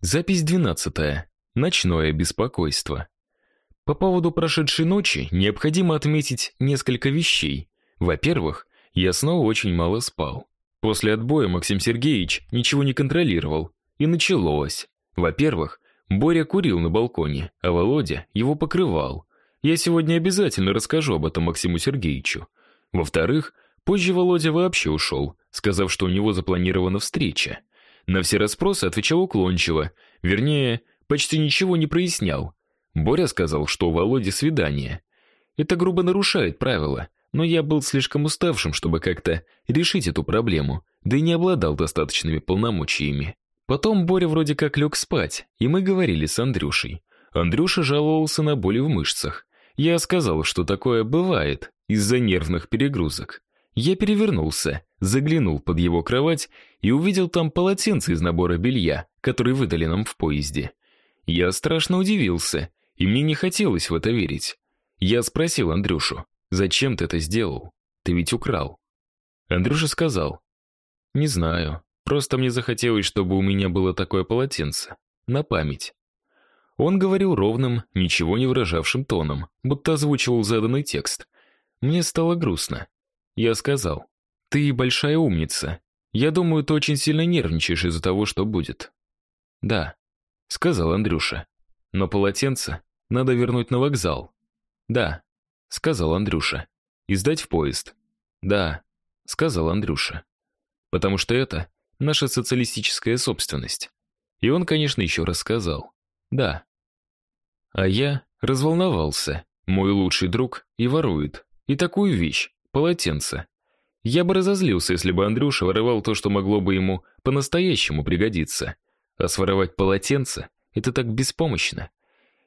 Запись 12. Ночное беспокойство. По поводу прошедшей ночи необходимо отметить несколько вещей. Во-первых, я снова очень мало спал. После отбоя Максим Сергеевич ничего не контролировал, и началось. Во-первых, Боря курил на балконе, а Володя его покрывал. Я сегодня обязательно расскажу об этом Максиму Сергеевичу. Во-вторых, позже Володя вообще ушел, сказав, что у него запланирована встреча. На все расспросы отвечал уклончиво, вернее, почти ничего не прояснял. Боря сказал, что у Володи свидание. Это грубо нарушает правила, но я был слишком уставшим, чтобы как-то решить эту проблему, да и не обладал достаточными полномочиями. Потом Боря вроде как лег спать, и мы говорили с Андрюшей. Андрюша жаловался на боли в мышцах. Я сказал, что такое бывает из-за нервных перегрузок. Я перевернулся, заглянул под его кровать и увидел там полотенце из набора белья, который выдали нам в поезде. Я страшно удивился, и мне не хотелось в это верить. Я спросил Андрюшу: "Зачем ты это сделал? Ты ведь украл?" Андрюша сказал: "Не знаю, просто мне захотелось, чтобы у меня было такое полотенце на память". Он говорил ровным, ничего не выражавшим тоном, будто озвучивал заданный текст. Мне стало грустно. Я сказал: "Ты большая умница. Я думаю, ты очень сильно нервничаешь из-за того, что будет". "Да", сказал Андрюша. "Но полотенце надо вернуть на вокзал". "Да", сказал Андрюша. "И сдать в поезд". "Да", сказал Андрюша. "Потому что это наша социалистическая собственность". И он, конечно, еще раз сказал: "Да". А я разволновался. Мой лучший друг и ворует. И такую вещь полотенце. Я бы разозлился, если бы Андрюша воровал то, что могло бы ему по-настоящему пригодиться. А своровать полотенце это так беспомощно.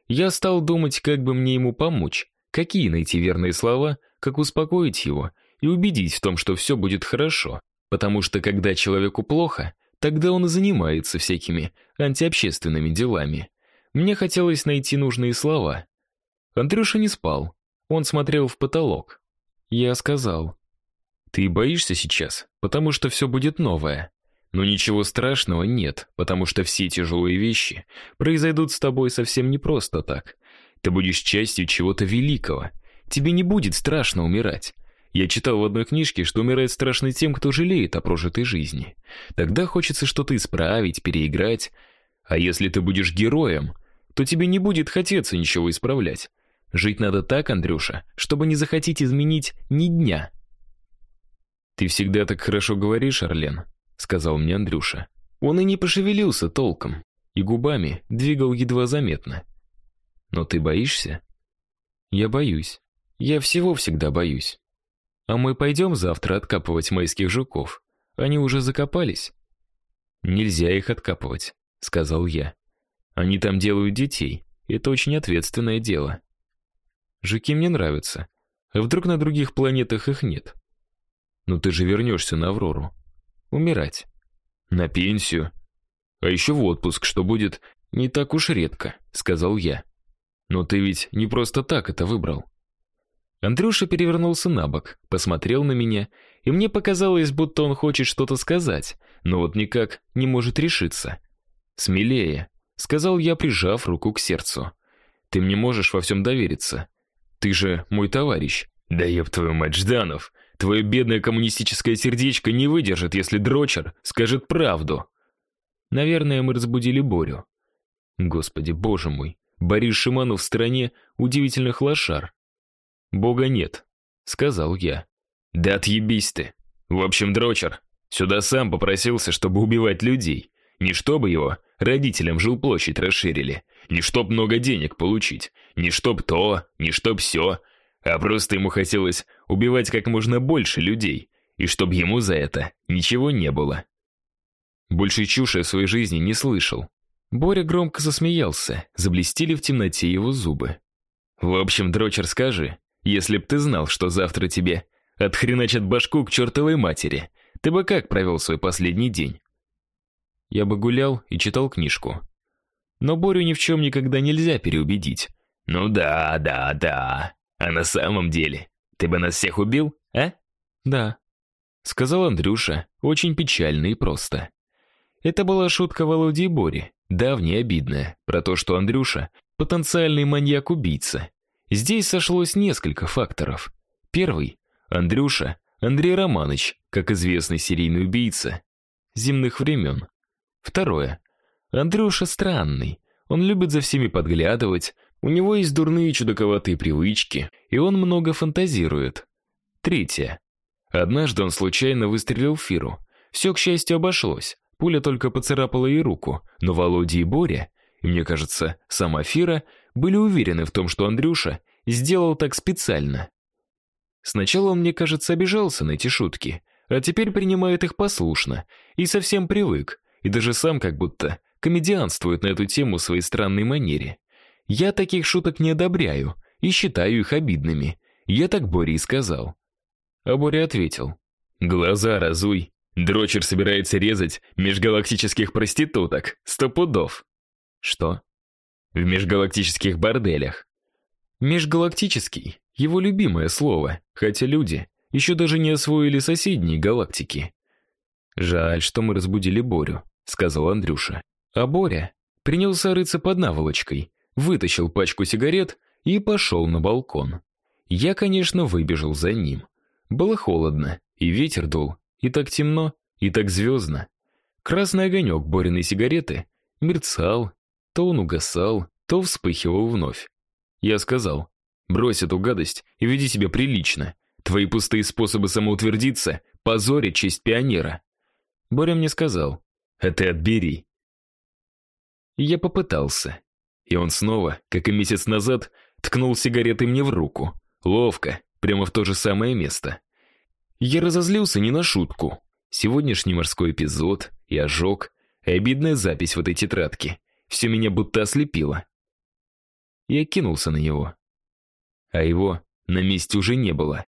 Я стал думать, как бы мне ему помочь, какие найти верные слова, как успокоить его и убедить в том, что все будет хорошо, потому что когда человеку плохо, тогда он и занимается всякими антиобщественными делами. Мне хотелось найти нужные слова. Андрюша не спал. Он смотрел в потолок. Я сказал: "Ты боишься сейчас, потому что все будет новое. Но ничего страшного нет, потому что все тяжелые вещи произойдут с тобой совсем не просто так. Ты будешь частью чего-то великого. Тебе не будет страшно умирать. Я читал в одной книжке, что умирать страшно тем, кто жалеет о прожитой жизни. Тогда хочется что-то исправить, переиграть. А если ты будешь героем, то тебе не будет хотеться ничего исправлять. Жить надо так, Андрюша, чтобы не захотеть изменить ни дня. Ты всегда так хорошо говоришь, Орлен, сказал мне Андрюша. Он и не пошевелился толком, и губами двигал едва заметно. Но ты боишься? Я боюсь. Я всего всегда боюсь. А мы пойдем завтра откапывать майских жуков. Они уже закопались. Нельзя их откапывать, сказал я. Они там делают детей. Это очень ответственное дело. Жуки мне нравятся. А вдруг на других планетах их нет? Ну ты же вернешься на Аврору. Умирать. На пенсию. А еще в отпуск, что будет не так уж редко, сказал я. Но ты ведь не просто так это выбрал. Андрюша перевернулся на бок, посмотрел на меня, и мне показалось, будто он хочет что-то сказать, но вот никак не может решиться. Смелее, сказал я, прижав руку к сердцу. Ты мне можешь во всем довериться. Ты же мой товарищ. Да еб твою мать, Жданов. Твое бедное коммунистическое сердечко не выдержит, если дрочер скажет правду. Наверное, мы разбудили Борю. Господи, боже мой. Борис Шиманов в стране удивительных лошар. Бога нет, сказал я. Да отъебись ты. В общем, дрочер сюда сам попросился, чтобы убивать людей. Не чтобы его родителям жилплощадь расширили, не чтоб много денег получить, не чтоб то, не чтоб все, а просто ему хотелось убивать как можно больше людей, и чтоб ему за это ничего не было. Больше чуши о своей жизни не слышал. Боря громко засмеялся, заблестели в темноте его зубы. В общем, дрочер, скажи, если б ты знал, что завтра тебе отхреначат башку к чертовой матери, ты бы как провел свой последний день? Я бы гулял и читал книжку. Но Борю ни в чем никогда нельзя переубедить. Ну да, да, да. А на самом деле, ты бы нас всех убил, а? Да, сказал Андрюша, очень печально и просто. Это была шутка Володи и Бори, давняя обидная, про то, что Андрюша потенциальный маньяк-убийца. Здесь сошлось несколько факторов. Первый Андрюша Андрей Романович, как известный серийный убийца земных времен. Второе Андрюша странный. Он любит за всеми подглядывать, у него есть дурные чудаковатые привычки, и он много фантазирует. Третье. Однажды он случайно выстрелил в Фиру. Все, к счастью, обошлось. Пуля только поцарапала ей руку, но Володя и Боря, и мне кажется, сама Фира, были уверены в том, что Андрюша сделал так специально. Сначала он, мне кажется, обижался на эти шутки, а теперь принимает их послушно и совсем привык, и даже сам как будто комедианствует на эту тему в своей странной манере. Я таких шуток не одобряю и считаю их обидными. Я так Боре и сказал. А Боря ответил: "Глаза разуй, Дрочер собирается резать межгалактических проституток. Сто пудов. Что? В межгалактических борделях. Межгалактический его любимое слово, хотя люди еще даже не освоили соседние галактики. Жаль, что мы разбудили Борю, сказал Андрюша. А Боря принялся рыться под наволочкой, вытащил пачку сигарет и пошел на балкон. Я, конечно, выбежал за ним. Было холодно, и ветер дул и так темно, и так звездно. Красный огонек Бориной сигареты мерцал, то он угасал, то вспыхивал вновь. Я сказал: "Брось эту гадость и веди себя прилично. Твои пустые способы самоутвердиться позорят честь пионера". Боря мне сказал: "А ты отбери". я попытался. И он снова, как и месяц назад, ткнул сигаретой мне в руку, ловко, прямо в то же самое место. Я разозлился не на шутку. Сегодняшний морской эпизод и ожог, и обидная запись в этой тетрадке все меня будто ослепило. Я кинулся на него. А его на месте уже не было.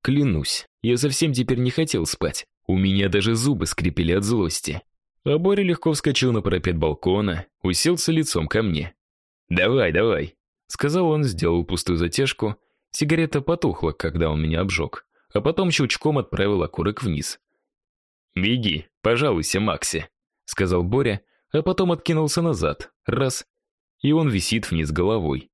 Клянусь, я совсем теперь не хотел спать. У меня даже зубы скрипели от злости. А Боря легко вскочил на парапет балкона, уселся лицом ко мне. "Давай, давай", сказал он, сделал пустую затяжку. Сигарета потухла, когда он меня обжег а потом щелчком отправил окурок вниз. "Беги, пожалуйся, Макси", сказал Боря, а потом откинулся назад. Раз, и он висит вниз головой.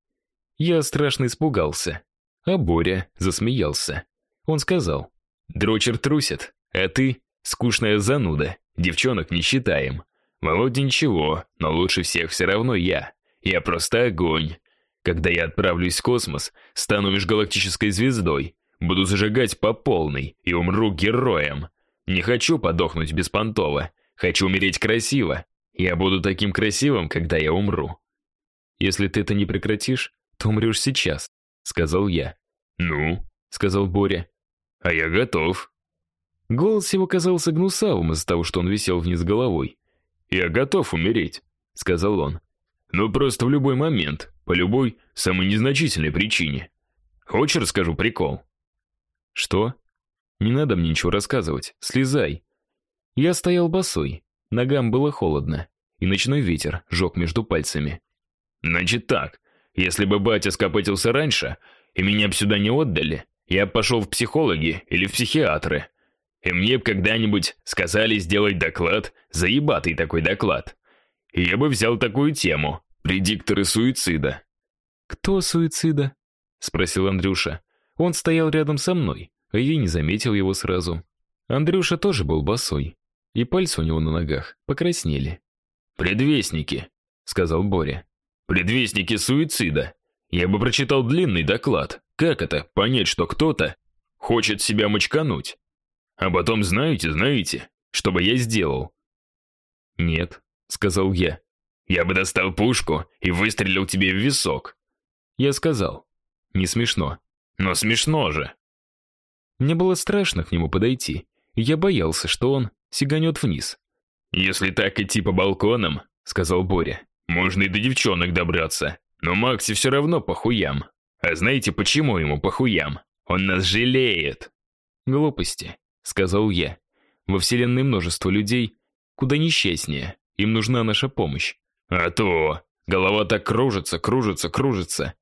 Я страшно испугался, а Боря засмеялся. Он сказал: "Дрочер трусит, а ты скучная зануда. Девчонок не считаем. Володя ничего, но лучше всех все равно я. Я просто огонь. Когда я отправлюсь в космос, стану межгалактической звездой. Буду зажигать по полной и умру героем. Не хочу подохнуть беспонтово. Хочу умереть красиво. Я буду таким красивым, когда я умру. Если ты это не прекратишь, то умрешь сейчас, сказал я. Ну, сказал Боря. А я готов. Голос его казался гнусавым из-за того, что он висел вниз головой. Я готов умереть, сказал он. Но просто в любой момент, по любой самой незначительной причине. Хочешь, расскажу прикол? Что? Не надо мне ничего рассказывать. Слезай. Я стоял босой. Ногам было холодно, и ночной ветер жег между пальцами. Значит так, если бы батя скопытился раньше, и меня бы сюда не отдали, я пошел в психологи или в психиатры. И мне бы когда-нибудь сказали сделать доклад, заебатый такой доклад. Я бы взял такую тему предикторы суицида. Кто суицида? спросил Андрюша. Он стоял рядом со мной, а я не заметил его сразу. Андрюша тоже был босой, и пальцы у него на ногах покраснели. Предвестники, сказал Боря. Предвестники суицида. Я бы прочитал длинный доклад. Как это понять, что кто-то хочет себя мочкануть? А потом, знаете, знаете, что бы я сделал? Нет, сказал я. Я бы достал пушку и выстрелил тебе в висок. Я сказал: "Не смешно". Но смешно же. Мне было страшно к нему подойти, я боялся, что он сиганет вниз. Если так идти по балконам, сказал Боря. Можно и до девчонок добраться. Но Макси все равно по хуям. А знаете, почему ему по хуям? Он нас жалеет. Глупости, сказал я. Во вселенной множество людей, куда несчастнее. Им нужна наша помощь. А то голова так кружится, кружится, кружится.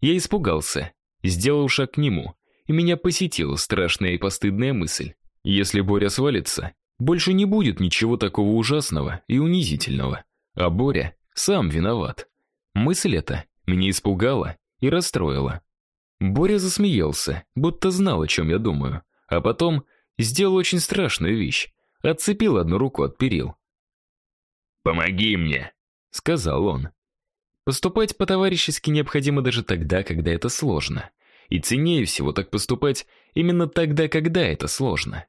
Я испугался сделал шаг к нему, и меня посетила страшная и постыдная мысль. Если Боря свалится, Больше не будет ничего такого ужасного и унизительного. А Боря сам виноват. Мысль эта меня испугала и расстроила. Боря засмеялся, будто знал, о чем я думаю, а потом сделал очень страшную вещь. Отцепил одну руку от перил. «Помоги мне», — сказал он. Поступать по-товарищески необходимо даже тогда, когда это сложно. И ценнее всего так поступать именно тогда, когда это сложно.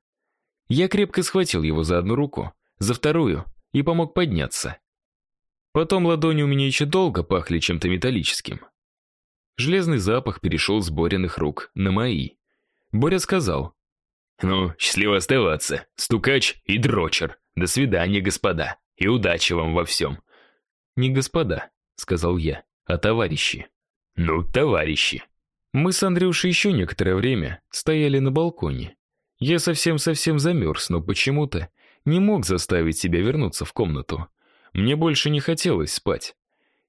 Я крепко схватил его за одну руку, за вторую и помог подняться. Потом ладони у меня еще долго пахли чем-то металлическим. Железный запах перешел с Бориных рук на мои. Боря сказал: "Ну, счастливо оставаться, стукач и дрочер. До свидания, господа, и удачи вам во всем». "Не господа", сказал я, "а товарищи". "Ну, товарищи". Мы с Андрюшей еще некоторое время стояли на балконе. Я совсем-совсем замерз, но почему-то не мог заставить себя вернуться в комнату. Мне больше не хотелось спать.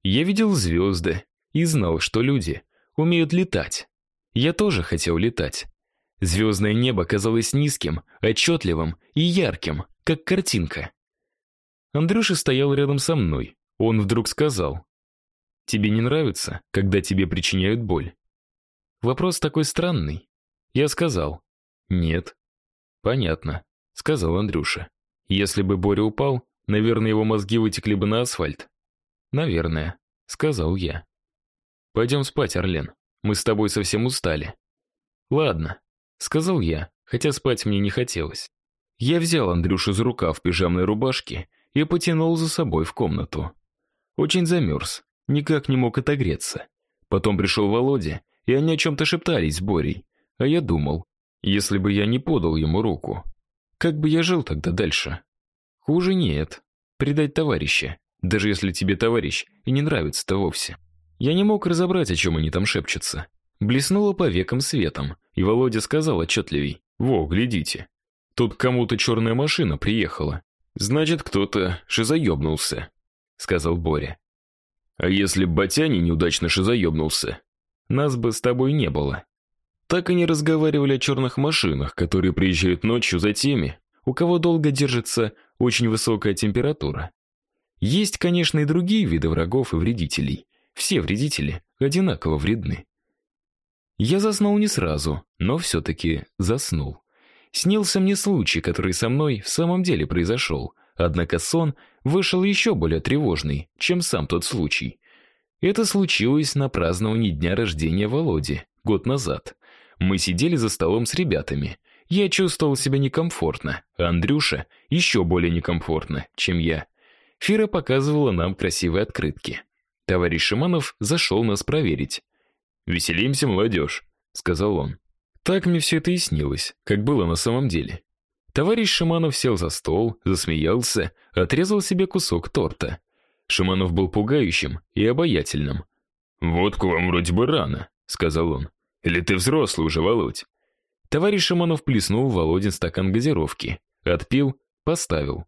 Я видел звезды и знал, что люди умеют летать. Я тоже хотел летать. Звездное небо казалось низким, отчетливым и ярким, как картинка. Андрюша стоял рядом со мной. Он вдруг сказал: "Тебе не нравится, когда тебе причиняют боль?" Вопрос такой странный. Я сказал: "Нет". Понятно, сказал Андрюша. Если бы Боря упал, Наверное, его мозги вытекли бы на асфальт. Наверное, сказал я. Пойдем спать, Орлен. Мы с тобой совсем устали. Ладно, сказал я, хотя спать мне не хотелось. Я взял Андрюшу за рукав пижамной рубашки и потянул за собой в комнату. Очень замерз, никак не мог отогреться. Потом пришел Володя, и они о чем то шептались с Борей. А я думал, если бы я не подал ему руку, как бы я жил тогда дальше? Хуже нет. Предать товарища, даже если тебе товарищ и не нравится-то вовсе. Я не мог разобрать, о чем они там шепчутся. Блеснуло по векам светом, и Володя сказал отчетливей. «Во, глядите. Тут кому-то черная машина приехала. Значит, кто-то шизоебнулся», — сказал Боря. «А если Батяни неудачно шизоебнулся, нас бы с тобой не было». Так они разговаривали о черных машинах, которые приезжают ночью за теми, у кого долго держится очень высокая температура. Есть, конечно, и другие виды врагов и вредителей. Все вредители одинаково вредны. Я заснул не сразу, но все таки заснул. Снился мне случай, который со мной в самом деле произошел, однако сон вышел еще более тревожный, чем сам тот случай. Это случилось на праздновании дня рождения Володи год назад. Мы сидели за столом с ребятами. Я чувствовал себя некомфортно, а Андрюша еще более некомфортно, чем я. Фира показывала нам красивые открытки. Товарищ Шиманов зашел нас проверить. «Веселимся, молодежь», — сказал он. Так мне все это и снилось, как было на самом деле. Товарищ Шиманов сел за стол, засмеялся, отрезал себе кусок торта. Шиманов был пугающим и обаятельным. «Водку вам вроде бы рано», — сказал он. «Или ты взрослый уже, Володь?» Товарищ Шиманов плеснул в Володин стакан газировки, отпил, поставил.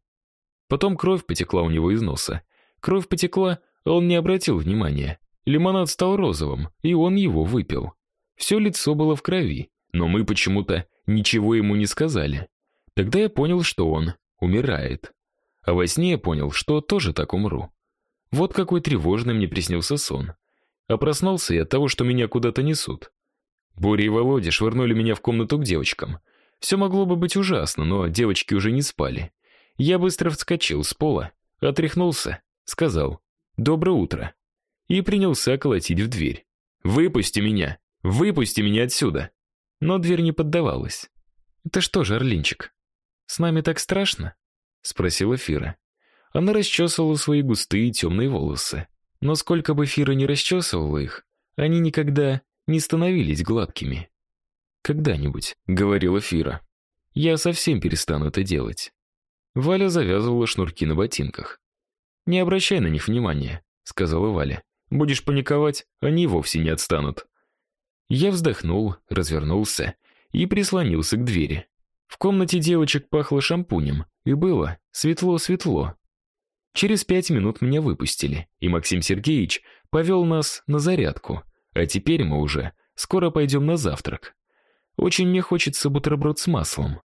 Потом кровь потекла у него из носа. Кровь потекла, а он не обратил внимания. Лимонад стал розовым, и он его выпил. Все лицо было в крови, но мы почему-то ничего ему не сказали. Тогда я понял, что он умирает. А во сне я понял, что тоже так умру. Вот какой тревожный мне приснился сон. А проснулся я от того, что меня куда-то несут. Боря и Володя швырнули меня в комнату к девочкам. Все могло бы быть ужасно, но девочки уже не спали. Я быстро вскочил с пола, отряхнулся, сказал «Доброе утро» и принялся колотить в дверь. «Выпусти меня! Выпусти меня отсюда!» Но дверь не поддавалась. «Это что же, Орлинчик, с нами так страшно?» — спросила Фира. Она расчесывала свои густые темные волосы. Но сколько бы Фира ни расчесывала их, они никогда не становились гладкими. Когда-нибудь, говорила Фира. Я совсем перестану это делать. Валя завязывала шнурки на ботинках. Не обращай на них внимания, сказала Валя. Будешь паниковать, они вовсе не отстанут. Я вздохнул, развернулся и прислонился к двери. В комнате девочек пахло шампунем, и было светло-светло. Через пять минут меня выпустили, и Максим Сергеевич повел нас на зарядку. А теперь мы уже скоро пойдем на завтрак. Очень мне хочется бутерброд с маслом.